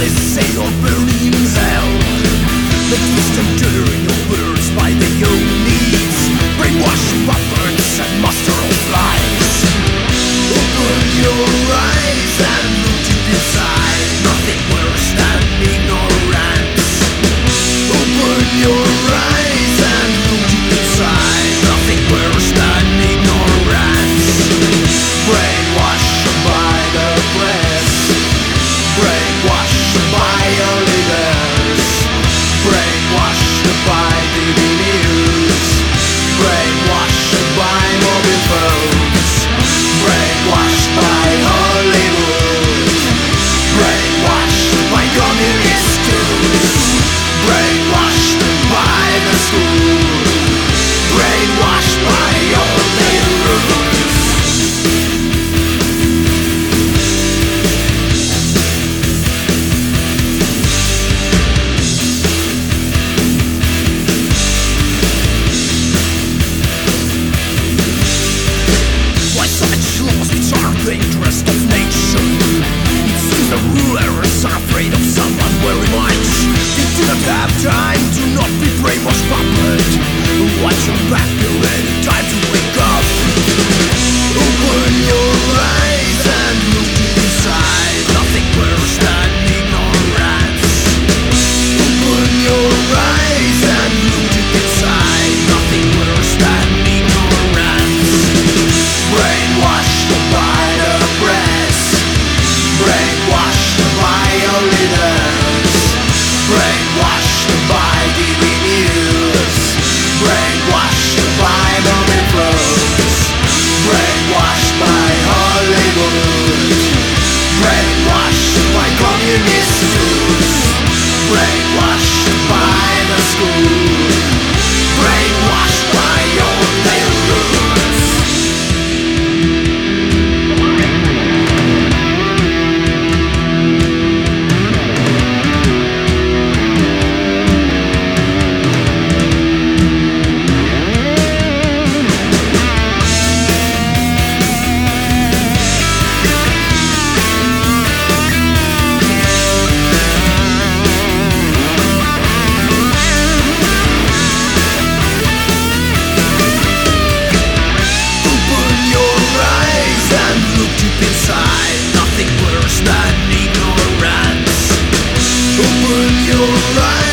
This is. back, you're ready to. Take. Right.